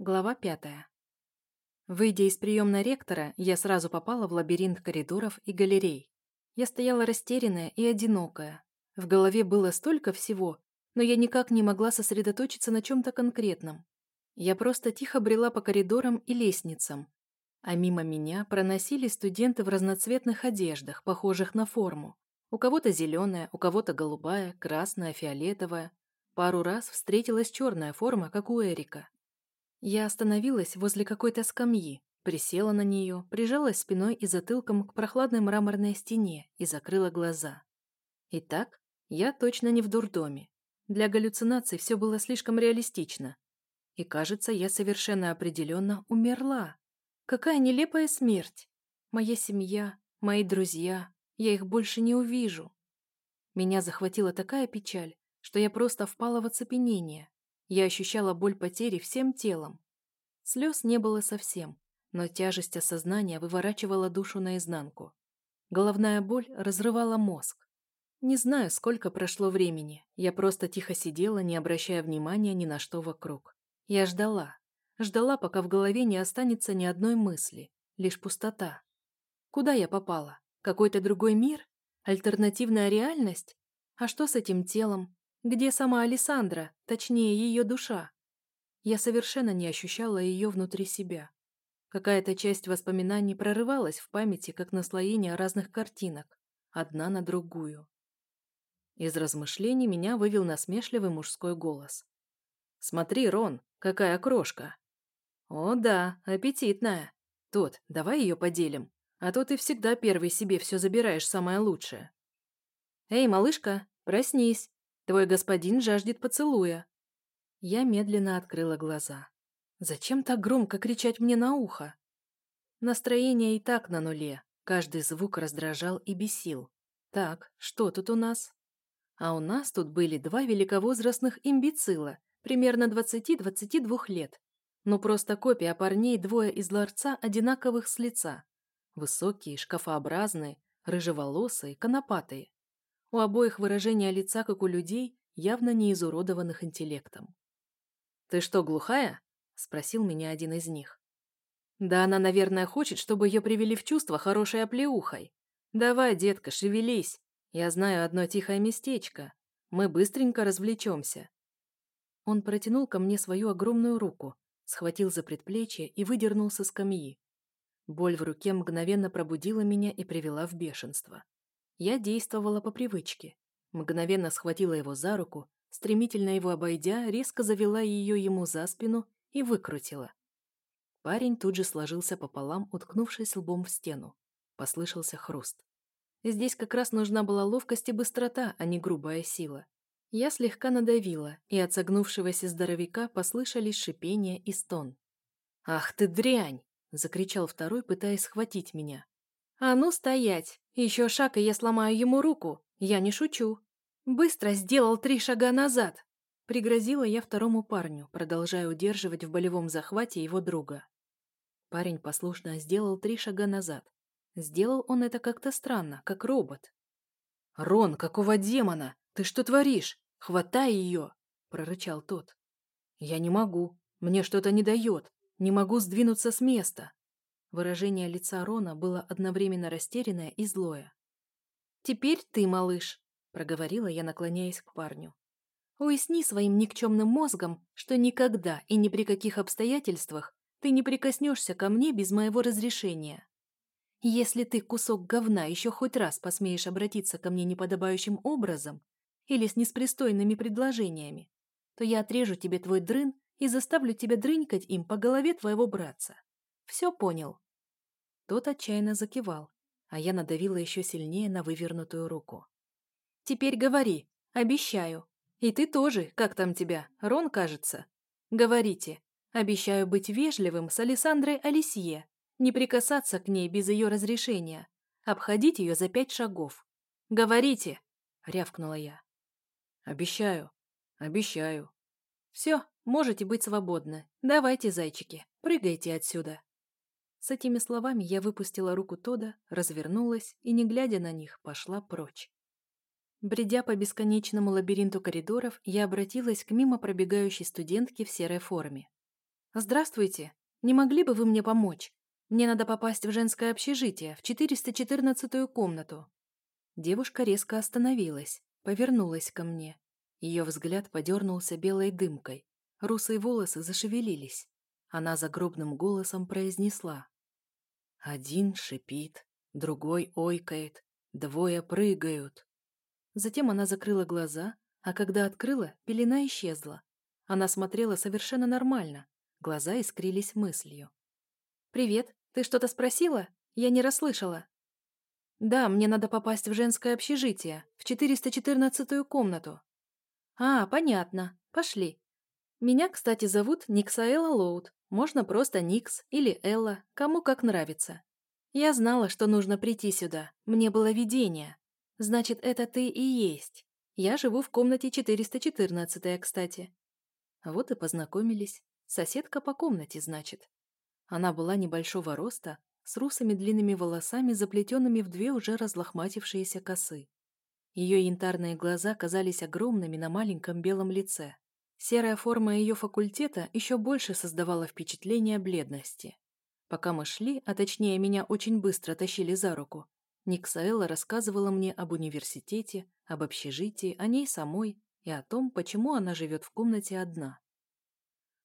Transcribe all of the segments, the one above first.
Глава пятая. Выйдя из приемной ректора, я сразу попала в лабиринт коридоров и галерей. Я стояла растерянная и одинокая. В голове было столько всего, но я никак не могла сосредоточиться на чем-то конкретном. Я просто тихо брела по коридорам и лестницам, а мимо меня проносились студенты в разноцветных одеждах, похожих на форму. У кого-то зеленая, у кого-то голубая, красная, фиолетовая. Пару раз встретилась черная форма, как у Эрика. Я остановилась возле какой-то скамьи, присела на нее, прижалась спиной и затылком к прохладной мраморной стене и закрыла глаза. Итак, я точно не в дурдоме. Для галлюцинаций все было слишком реалистично. И кажется, я совершенно определенно умерла. Какая нелепая смерть! Моя семья, мои друзья, я их больше не увижу. Меня захватила такая печаль, что я просто впала в оцепенение. Я ощущала боль потери всем телом. Слез не было совсем, но тяжесть осознания выворачивала душу наизнанку. Головная боль разрывала мозг. Не знаю, сколько прошло времени. Я просто тихо сидела, не обращая внимания ни на что вокруг. Я ждала. Ждала, пока в голове не останется ни одной мысли. Лишь пустота. Куда я попала? Какой-то другой мир? Альтернативная реальность? А что с этим телом? Где сама Александра, точнее, ее душа? Я совершенно не ощущала ее внутри себя. Какая-то часть воспоминаний прорывалась в памяти, как наслоение разных картинок, одна на другую. Из размышлений меня вывел насмешливый мужской голос. «Смотри, Рон, какая крошка!» «О да, аппетитная. Тот, давай ее поделим, а то ты всегда первый себе все забираешь самое лучшее». «Эй, малышка, проснись!» Твой господин жаждет поцелуя». Я медленно открыла глаза. Зачем так громко кричать мне на ухо? Настроение и так на нуле. Каждый звук раздражал и бесил. Так, что тут у нас? А у нас тут были два великовозрастных имбецила, примерно 20-22 лет. Ну просто копия парней двое из ларца одинаковых с лица. Высокие, шкафообразные, рыжеволосые, конопатые. У обоих выражение лица, как у людей, явно не изуродованных интеллектом. «Ты что, глухая?» – спросил меня один из них. «Да она, наверное, хочет, чтобы ее привели в чувство хорошей оплеухой. Давай, детка, шевелись. Я знаю одно тихое местечко. Мы быстренько развлечемся». Он протянул ко мне свою огромную руку, схватил за предплечье и выдернул со скамьи. Боль в руке мгновенно пробудила меня и привела в бешенство. Я действовала по привычке. Мгновенно схватила его за руку, стремительно его обойдя, резко завела ее ему за спину и выкрутила. Парень тут же сложился пополам, уткнувшись лбом в стену. Послышался хруст. Здесь как раз нужна была ловкость и быстрота, а не грубая сила. Я слегка надавила, и от согнувшегося здоровяка послышались шипение и стон. «Ах ты дрянь!» – закричал второй, пытаясь схватить меня. «А ну стоять! Еще шаг, и я сломаю ему руку! Я не шучу!» «Быстро сделал три шага назад!» Пригрозила я второму парню, продолжая удерживать в болевом захвате его друга. Парень послушно сделал три шага назад. Сделал он это как-то странно, как робот. «Рон, какого демона? Ты что творишь? Хватай ее!» – прорычал тот. «Я не могу. Мне что-то не дает. Не могу сдвинуться с места». Выражение лица Рона было одновременно растерянное и злое. «Теперь ты, малыш», — проговорила я, наклоняясь к парню. «Уясни своим никчемным мозгом, что никогда и ни при каких обстоятельствах ты не прикоснешься ко мне без моего разрешения. Если ты, кусок говна, еще хоть раз посмеешь обратиться ко мне неподобающим образом или с неспристойными предложениями, то я отрежу тебе твой дрын и заставлю тебя дрынькать им по голове твоего братца. Все понял?» Тот отчаянно закивал, а я надавила еще сильнее на вывернутую руку. «Теперь говори, обещаю. И ты тоже, как там тебя, Рон, кажется? Говорите. Обещаю быть вежливым с Александрой Алисье, не прикасаться к ней без ее разрешения, обходить ее за пять шагов. Говорите!» — рявкнула я. «Обещаю, обещаю». «Все, можете быть свободны. Давайте, зайчики, прыгайте отсюда». С этими словами я выпустила руку Тода, развернулась и, не глядя на них, пошла прочь. Бредя по бесконечному лабиринту коридоров, я обратилась к мимо пробегающей студентке в серой форме. «Здравствуйте. Не могли бы вы мне помочь? Мне надо попасть в женское общежитие, в 414-ю комнату». Девушка резко остановилась, повернулась ко мне. Ее взгляд подернулся белой дымкой. Русые волосы зашевелились. Она загробным голосом произнесла. «Один шипит, другой ойкает, двое прыгают». Затем она закрыла глаза, а когда открыла, пелена исчезла. Она смотрела совершенно нормально, глаза искрились мыслью. «Привет, ты что-то спросила? Я не расслышала». «Да, мне надо попасть в женское общежитие, в 414-ю комнату». «А, понятно. Пошли. Меня, кстати, зовут Никсаэла Лоуд. Можно просто Никс или Элла, кому как нравится. Я знала, что нужно прийти сюда. Мне было видение. Значит, это ты и есть. Я живу в комнате 414, кстати. Вот и познакомились. Соседка по комнате, значит. Она была небольшого роста, с русыми длинными волосами, заплетенными в две уже разлохматившиеся косы. Ее янтарные глаза казались огромными на маленьком белом лице. Серая форма ее факультета еще больше создавала впечатление бледности. Пока мы шли, а точнее меня очень быстро тащили за руку, Никсаэла рассказывала мне об университете, об общежитии, о ней самой и о том, почему она живет в комнате одна.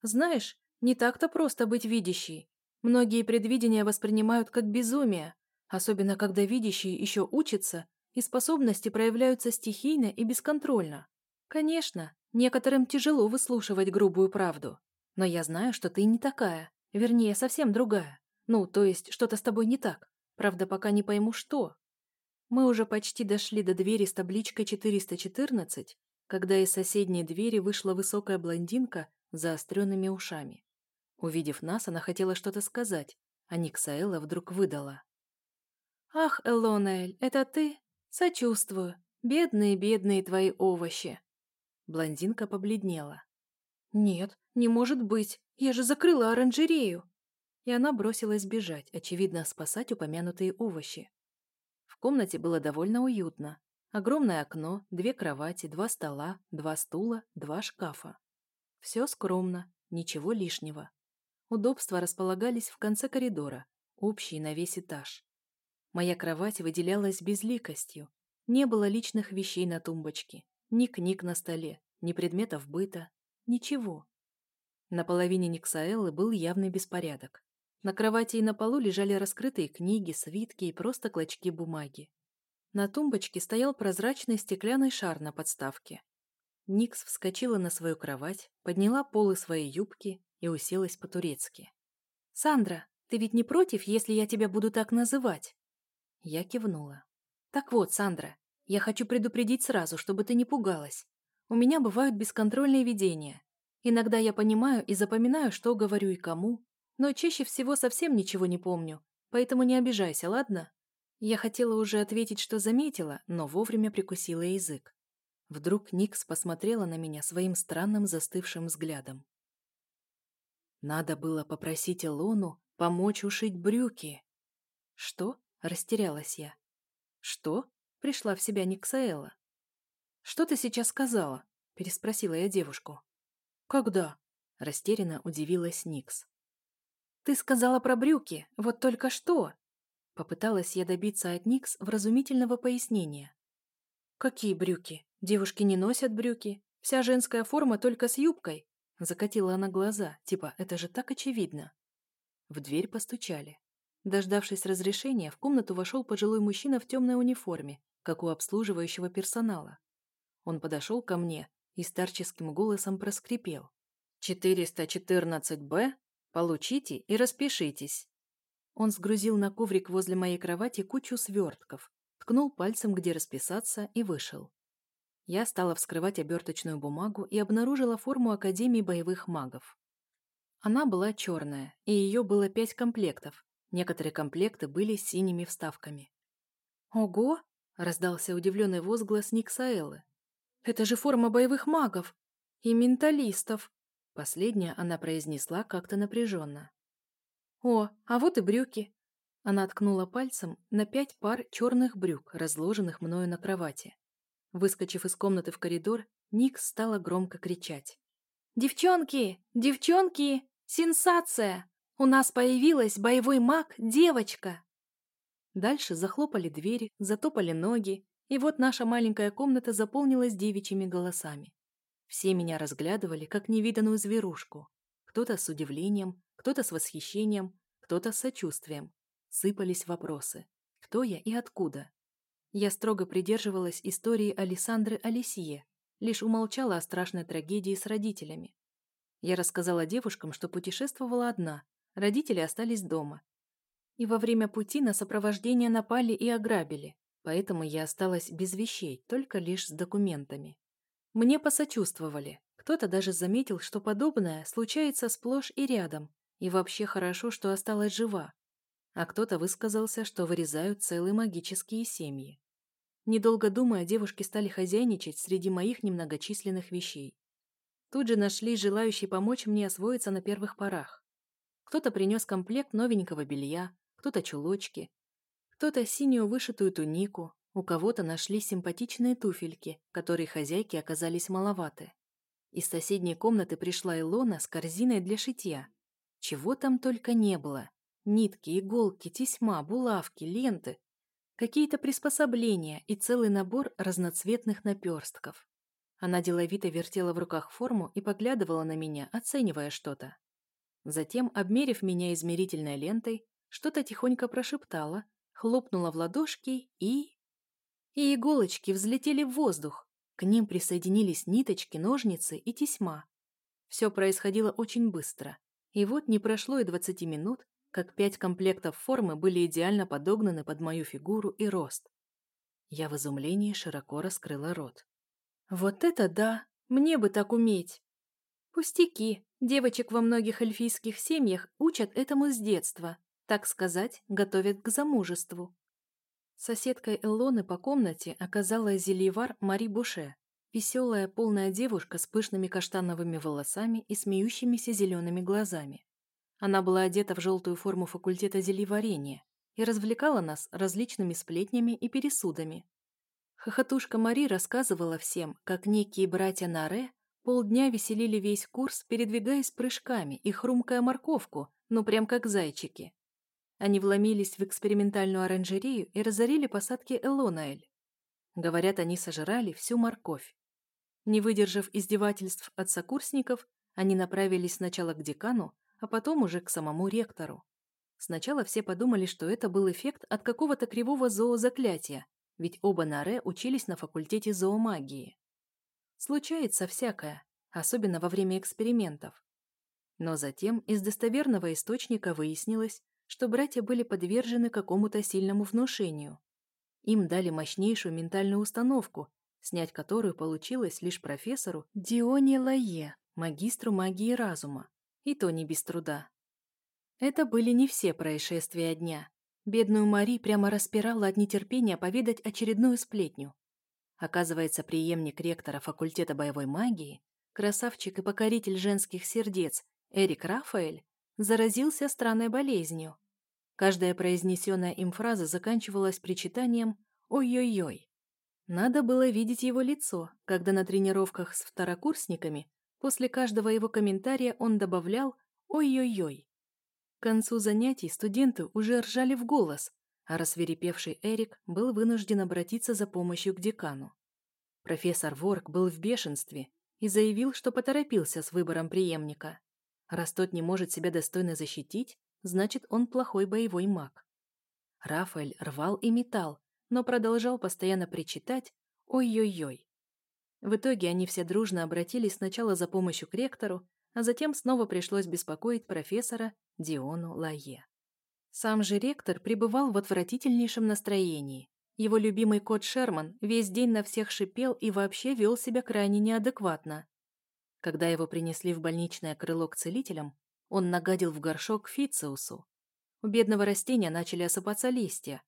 «Знаешь, не так-то просто быть видящей. Многие предвидения воспринимают как безумие, особенно когда видящие еще учатся и способности проявляются стихийно и бесконтрольно. Конечно, некоторым тяжело выслушивать грубую правду, но я знаю, что ты не такая, вернее, совсем другая. Ну, то есть, что-то с тобой не так. Правда, пока не пойму, что. Мы уже почти дошли до двери с табличкой 414, когда из соседней двери вышла высокая блондинка с заостренными ушами. Увидев нас, она хотела что-то сказать, а Никсаэла вдруг выдала. «Ах, Элонаэль, это ты? Сочувствую. Бедные, бедные твои овощи!» Блондинка побледнела. «Нет, не может быть. Я же закрыла оранжерею!» И она бросилась бежать, очевидно, спасать упомянутые овощи. В комнате было довольно уютно. Огромное окно, две кровати, два стола, два стула, два шкафа. Все скромно, ничего лишнего. Удобства располагались в конце коридора, общие на весь этаж. Моя кровать выделялась безликостью. Не было личных вещей на тумбочке, ни книг на столе, ни предметов быта, ничего. На половине Никсаэллы был явный беспорядок. На кровати и на полу лежали раскрытые книги, свитки и просто клочки бумаги. На тумбочке стоял прозрачный стеклянный шар на подставке. Никс вскочила на свою кровать, подняла полы своей юбки и уселась по-турецки. «Сандра, ты ведь не против, если я тебя буду так называть?» Я кивнула. «Так вот, Сандра, я хочу предупредить сразу, чтобы ты не пугалась. У меня бывают бесконтрольные видения. Иногда я понимаю и запоминаю, что говорю и кому, но чаще всего совсем ничего не помню, поэтому не обижайся, ладно?» Я хотела уже ответить, что заметила, но вовремя прикусила язык. Вдруг Никс посмотрела на меня своим странным застывшим взглядом. Надо было попросить Илону помочь ушить брюки. «Что?» – растерялась я. «Что?» – пришла в себя Никсаэла. «Что ты сейчас сказала?» – переспросила я девушку. «Когда?» – растерянно удивилась Никс. «Ты сказала про брюки, вот только что!» Попыталась я добиться от Никс вразумительного пояснения. «Какие брюки? Девушки не носят брюки. Вся женская форма только с юбкой». Закатила она глаза, типа «это же так очевидно». В дверь постучали. Дождавшись разрешения, в комнату вошел пожилой мужчина в темной униформе, как у обслуживающего персонала. Он подошел ко мне и старческим голосом проскрипел. «414-Б? Получите и распишитесь». Он сгрузил на коврик возле моей кровати кучу свертков, ткнул пальцем, где расписаться, и вышел. Я стала вскрывать оберточную бумагу и обнаружила форму Академии боевых магов. Она была черная, и ее было пять комплектов. Некоторые комплекты были синими вставками. «Ого!» – раздался удивленный возглас Никсаэлы. «Это же форма боевых магов! И менталистов!» Последняя она произнесла как-то напряженно. «О, а вот и брюки!» Она ткнула пальцем на пять пар черных брюк, разложенных мною на кровати. Выскочив из комнаты в коридор, Никс стала громко кричать. «Девчонки! Девчонки! Сенсация! У нас появилась боевой маг девочка!» Дальше захлопали двери, затопали ноги, и вот наша маленькая комната заполнилась девичьими голосами. Все меня разглядывали, как невиданную зверушку. Кто-то с удивлением, кто-то с восхищением, кто-то с сочувствием. Сыпались вопросы. Кто я и откуда? Я строго придерживалась истории Александры Алисье, лишь умолчала о страшной трагедии с родителями. Я рассказала девушкам, что путешествовала одна, родители остались дома. И во время пути на сопровождение напали и ограбили, поэтому я осталась без вещей, только лишь с документами. Мне посочувствовали, кто-то даже заметил, что подобное случается сплошь и рядом, и вообще хорошо, что осталась жива. А кто-то высказался, что вырезают целые магические семьи. Недолго думая, девушки стали хозяйничать среди моих немногочисленных вещей. Тут же нашли желающие помочь мне освоиться на первых порах. Кто-то принес комплект новенького белья, кто-то чулочки, кто-то синюю вышитую тунику, у кого-то нашли симпатичные туфельки, которые хозяйки оказались маловаты. Из соседней комнаты пришла Илона с корзиной для шитья. Чего там только не было. Нитки, иголки, тесьма, булавки, ленты. Какие-то приспособления и целый набор разноцветных наперстков. Она деловито вертела в руках форму и поглядывала на меня, оценивая что-то. Затем, обмерив меня измерительной лентой, что-то тихонько прошептала, хлопнула в ладошки и... И иголочки взлетели в воздух. К ним присоединились ниточки, ножницы и тесьма. Все происходило очень быстро. И вот не прошло и двадцати минут, как пять комплектов формы были идеально подогнаны под мою фигуру и рост. Я в изумлении широко раскрыла рот. «Вот это да! Мне бы так уметь!» «Пустяки! Девочек во многих эльфийских семьях учат этому с детства, так сказать, готовят к замужеству». Соседкой Эллоны по комнате оказалась зельевар Мари Буше, веселая полная девушка с пышными каштановыми волосами и смеющимися зелеными глазами. Она была одета в желтую форму факультета зельеварения и развлекала нас различными сплетнями и пересудами. Хохотушка Мари рассказывала всем, как некие братья Наре полдня веселили весь курс, передвигаясь прыжками и хрумкая морковку, ну прям как зайчики. Они вломились в экспериментальную оранжерею и разорили посадки Элонаэль. Говорят, они сожрали всю морковь. Не выдержав издевательств от сокурсников, они направились сначала к декану, а потом уже к самому ректору. Сначала все подумали, что это был эффект от какого-то кривого зоозаклятия, ведь оба Наре учились на факультете зоомагии. Случается всякое, особенно во время экспериментов. Но затем из достоверного источника выяснилось, что братья были подвержены какому-то сильному внушению. Им дали мощнейшую ментальную установку, снять которую получилось лишь профессору Дионе Лае, магистру магии разума, и то не без труда. Это были не все происшествия дня. Бедную Мари прямо распирала от нетерпения поведать очередную сплетню. Оказывается, преемник ректора факультета боевой магии, красавчик и покоритель женских сердец Эрик Рафаэль, заразился странной болезнью. Каждая произнесенная им фраза заканчивалась причитанием «Ой-ой-ой». Надо было видеть его лицо, когда на тренировках с второкурсниками после каждого его комментария он добавлял «Ой-ой-ой». К концу занятий студенты уже ржали в голос, а рассверепевший Эрик был вынужден обратиться за помощью к декану. Профессор Ворк был в бешенстве и заявил, что поторопился с выбором преемника. Раз тот не может себя достойно защитить, значит, он плохой боевой маг. Рафаэль рвал и метал, но продолжал постоянно причитать «Ой-ой-ой». В итоге они все дружно обратились сначала за помощью к ректору, а затем снова пришлось беспокоить профессора Диону Лае. Сам же ректор пребывал в отвратительнейшем настроении. Его любимый кот Шерман весь день на всех шипел и вообще вел себя крайне неадекватно. Когда его принесли в больничное крыло к целителям, он нагадил в горшок Фициусу. У бедного растения начали осыпаться листья.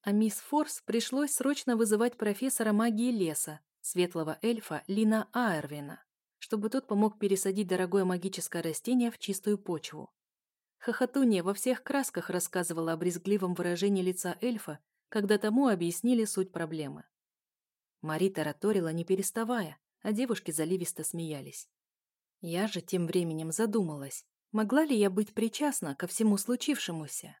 А мисс Форс пришлось срочно вызывать профессора магии леса, светлого эльфа Лина Аэрвина, чтобы тот помог пересадить дорогое магическое растение в чистую почву. Хохотунья во всех красках рассказывала о брезгливом выражении лица эльфа, когда тому объяснили суть проблемы. Мари тараторила, не переставая, а девушки заливисто смеялись. Я же тем временем задумалась, Могла ли я быть причастна ко всему случившемуся?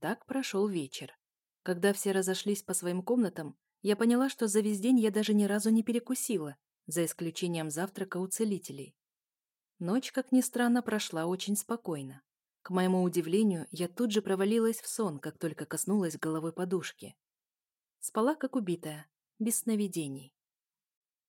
Так прошел вечер. Когда все разошлись по своим комнатам, я поняла, что за весь день я даже ни разу не перекусила, за исключением завтрака у целителей. Ночь, как ни странно, прошла очень спокойно. К моему удивлению, я тут же провалилась в сон, как только коснулась головой подушки. Спала, как убитая, без сновидений.